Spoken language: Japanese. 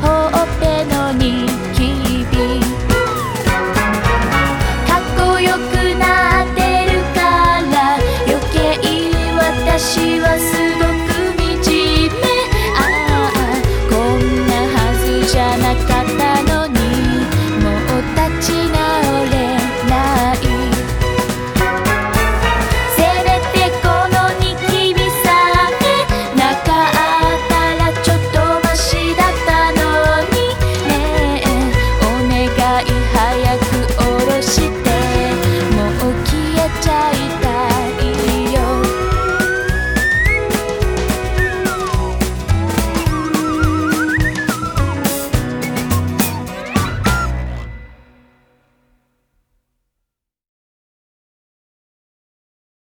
ほっぺのニキビ」「かっこよくなってるから余計私はすごく惨め」「ああこんなはずじゃなかった」